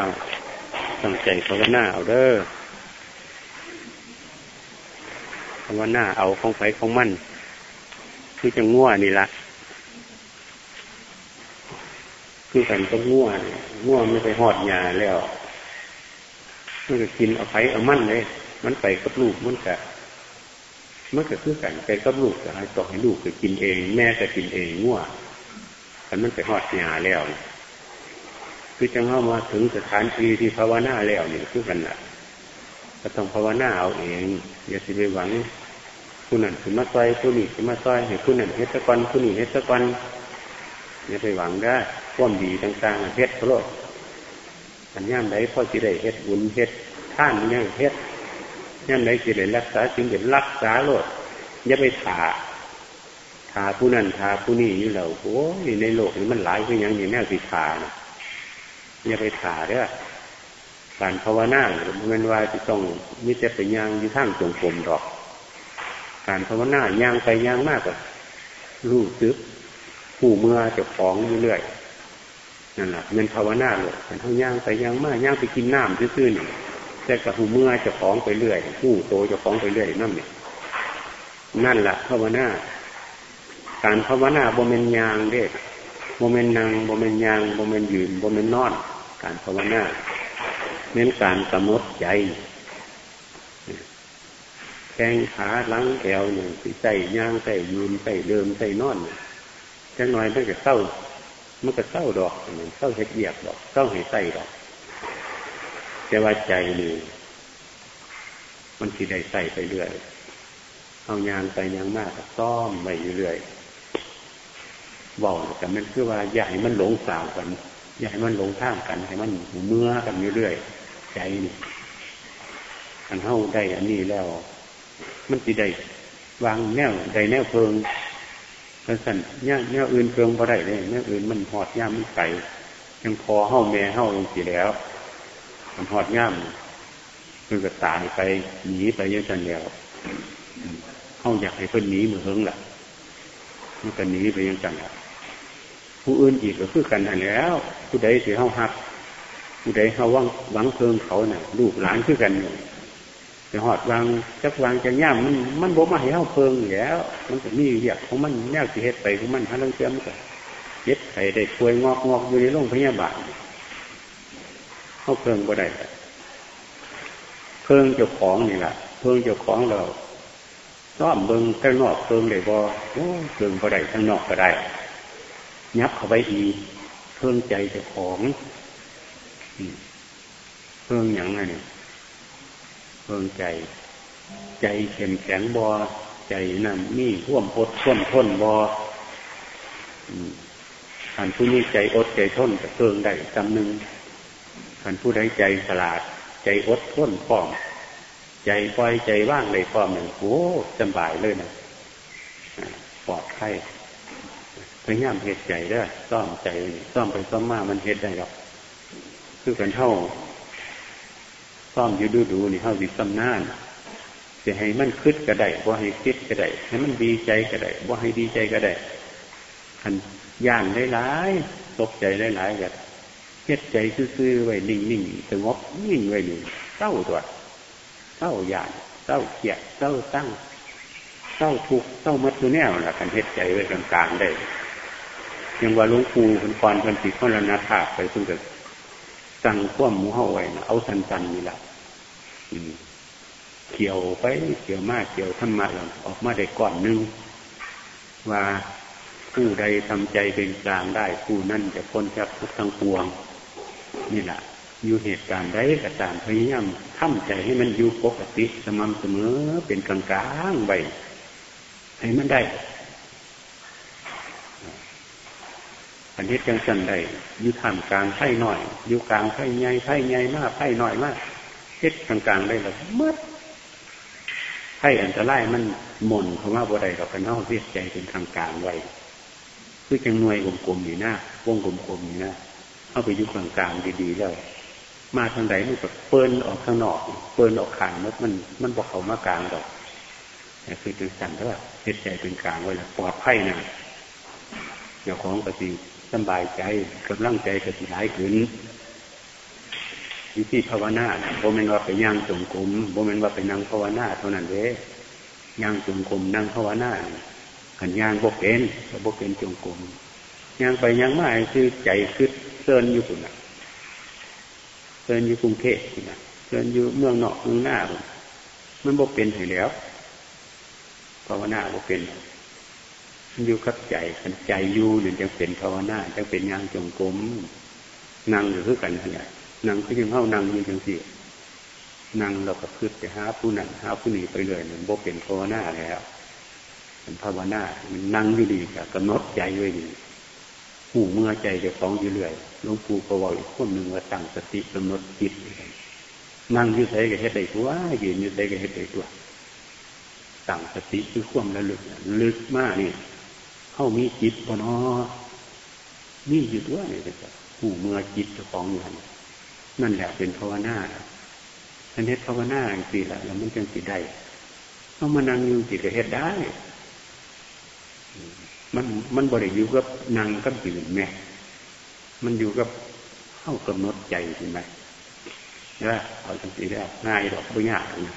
เอาตั้งใจภาวนาเอาเด้อภาวนาเอาของไฟของมันคือจะง่วนี่ละคือกันก็ง่วง่วไม่ไปหอดยาแล้วมันก็กินเอาไฟเอามันเลย มันไปกับลูกมันกะมันก็คือกันไปกับลูกจะให้ต่อให้ลูกก็กินเอง แม่ก็กินเองง่วกันมันไปหอดยาแล้ว คือจังเข้ามาถึงสถานที่ที่ภาวนาแล้วเนี่ยคือกันละก็ต้องภาวนาเอาเอง อย่าสิไปหวังผู้นั้นถึงมาซอยผู้นี้ถึงมาซอยให้ผู้นั้นเฮ็ดตะกอนผู้นี้เฮ็ดตะกอนอย่าไปหวังได้ความดีต่างๆเฮ็ดโลดอันย่ามใดพ่อจิได้เฮ็ดบุญเฮ็ดท่านเนี่ยเฮ็ดย่ามใดจิได้รักษาสิ่งเด็ดรักษาโลดอย่าไปถาถาผู้นั้นถาผู้นี้อยู่แล้วโอ้ยในโลกนี้มันหลายเพื่อยังนี่แน่สิถานะ อย่าไปถาเด้อการภาวนาเงินวายจะต้องมิจะไปยางอยู่ข้งจงกรมดอก การภาวนายางไปยางมากกว่ารู้ซึกผู้เมื่อจะของเรื่อยนั่นแหละเงินภาวนาเลยแต่เท่าย่างไปย่างมากย่างไปกินน้ำซื่อๆนี่แต่กับผู้เมื่อจะของไปเรื่อยผู้โตจะของไปเรื่อยนั่นเนี่ยนั่นแหละภาวนาการภาวนาบ่เมนยางเด็กบ่เมนนางบ่เมนยางบ่เมนยืนบ่เมนนอน การภาวนาเน้นการกำหนดใจแข้งขาหลังแอวเนี่ยสิใส่ย่างใส่ยืนใส่เดิมใส่นอนจังหน่อยมันก็เศร้ามันก็เศร้าดอกมันเศร้าเห็ดเหยียบดอกเศร้าเห็ดใส่ดอกแต่ว่าใจนี่มันสิได้ใส่ไปเรื่อยเอายางไปยางมากซ่อมไปเรื่อยบอกแต่มันคือว่าอย่าให้มันหลงสาวกัน อย่าให้มันหลงท่ามกัน ให้มันเมื่อกันเรื่อยใจนี่อันเท่าได้อันนี้แล้ว มันสิได้วางแนวใดแนวเพิงแล้วสั่นเนี่ยเนี่ยอื่นเกิงพอได้เลยเนี่ยอื่นมันหอดย่ามมันไก่ยังพอเห่าแม่เห่าลงสีแล้ว มันหอดย่ามมันก็ตายไปหนีไปยังสันแล้วเห่าอยากให้เพิ่นหนีมือเฮิงล่ะมันก็หนีไปยังจังละ ผู้อื่นอีกก็คือกันแล้ว ผู้ใดเสียเห่าหัก ผู้ใดเห่าวังหวังเพิ่งเขาน่ะลูกหลานคือกันอยู่จะหอดวางจักวางจะย่ามมันมันบ่มาให้เข้าเพิงแล้ว มันจะมีเรียกของมันแนวสิเฮ็ดไปของมันหาเรื่องเชื่อมกันเย็ดไข่ได้ช่วยงอกงอกอยู่ในโรงพยาบาลเข้าเพิงบ่ได้เพิงเจ้าของนี่แหละเพิงเจ้าของเราซ้อมเบิงข้างนอกเพิงได้บ่โอ้เพิงบ่ได้ข้างนอกก็ได้ ยับเข้าไปอีเพิงใจเจ้าของเพิงอย่างไรเนี่ยเพิ่งใจ ใจเข้มแข็งบอใจนั่นนี่ท่วมอดท่วมทนบอขันผู้นี้ใจอดใจทนจะเพิ่งได้จำหนึ่งขันผู้ใดใจสลาด ใจอดทนพร้อม ใจปล่อยใจว่างเลยพร้อมหนึ่งโอ้สบายเลยนะปลอดภัย ยายามเหตุใจได้ซ่อมใจซ่อมไปซ่อมมามันเหตุได้หรอกคือกันเท่าซ่อมอยู่ดูดูนี่เท่าสิซ้ำนานจะให้มันคืดก็ได้ว่าให้คิดก็ได้ให้มันดีใจก็ได้ว่าให้ดีใจก็ได้อันย่านได้หลายตกใจได้หลายกันเฮ็ดใจซื่อๆไว้นิ่งๆสงบนิ่งไว้หนึ่งเศร้าตัวเศร้าย่านเศร้าเกียดเศร้าตั้งเศร้าทุกเศร้ามัดตัวแนวละกันเฮ็ดใจไว้กลางๆได้ ยังว่าลุงปู่คนก่อนคนติดคนละนาถาไปเพิ่งเกิดสั่งควมมูเฮาไว้นะเอาสันสันนี่แหละเกี่ยวไปเกี่ยวมากเกี่ยวธรรมะเราออกมาได้ก่อนนึงว่าผู้ใดทำใจเป็นกลางได้ผู้นั่นจะพ้นจากทุกทั้งปวง นี่แหละอยู่เหตุการณ์ใดก็ตามพยายามทำใจให้มันอยู่ปกติสม่ำเสมอเป็นกลางกาไปให้มันได้ อันนี้จังสันใดอยู่ท่ามกลางไผ่หน่อย อยู่กลางไผ่ใหญ่ไผ่ใหญ่มากไผ่หน่อยมากเฮ็ดกลางๆได้แบบมืดไผ่อันตรายมันหม่นเพราะว่าบัวใดกับกันเท่าเรียกใจเป็นทางกลางไว้คือจังหน่วยกลมอยู่หน้าวงกลมๆอยู่หน้าเอาไปอยู่กลางๆดีๆแล้วมาทางไหนมันก็เปิ้นออกข้างนอก เปิ้นออกขางมันมันมันบอกเขามากลางดอกแต่คือเป็นสันเท่าเฮ็ดใจเป็นกลางไว้แล้วปลอดภัยนะเจ้าของกระสี สบายใจกำลังใจกระสีหายขึ้นวิธีภาวนาโมเมนว่าไปย่างจงกรมโมเมนว่าไปนั่งภาวนาเท่านั้นเด้ย่างจงกรมนั่งภาวนาขันย่างบกเป็นบกเป็นจงกรมย่างไปย่างมาคือใจคือเซินอยู่คุณนะเซินอยู่กรุงเทพคุณนะเซินอยู่เมืองนอกเมืองหน้ามันบกเป็นให้แล้วภาวนาบกเป็น อยู่กับใจขันใจอยู่หรือจะเป็นภาวนาจะเป็นยางจงกรมนั่งหรือกันอะไรนั่งก็ยังเข้านั่งอยู่จังสินั่งเราก็คืดไปหาผู้นั่งหาผู้นี้ไปเลยมันบกเป็นภาวนาแล้วมันภาวนามันนั่งอยู่ดีกับกำหนดใจไว้ดีหูเมื่อใจจะฟ้องอยู่เรื่อยหลวงปู่ก็บอกอีกคนหนึ่งว่าตั้งสติกำหนดจิตนั่งอยู่ใส่กับเฮ็ดได้ตัวยืนอยู่ใส่กับเฮ็ดได้ตัวตั้งสติคือข่วมระลึกลึกมากนี่ เข้ามีจิตปนอมีอยู่ตัวนี่เลยหูเมื่อจิตจะฟ้องอยู่นั่นแหละเป็นภาวนาอันนี้ภาวนาจริงๆแหละแล้วมันจึงสิได้เอามานั่งอยู่จิตก็เฮ็ดได้ มันมันบริอยู่กับนั่งกับยืนไหมมันอยู่กับเข้ากำหนดใจใช่ไหมนี่ยเอาจริงๆแล้ง่ายดอกไม่ยากนะ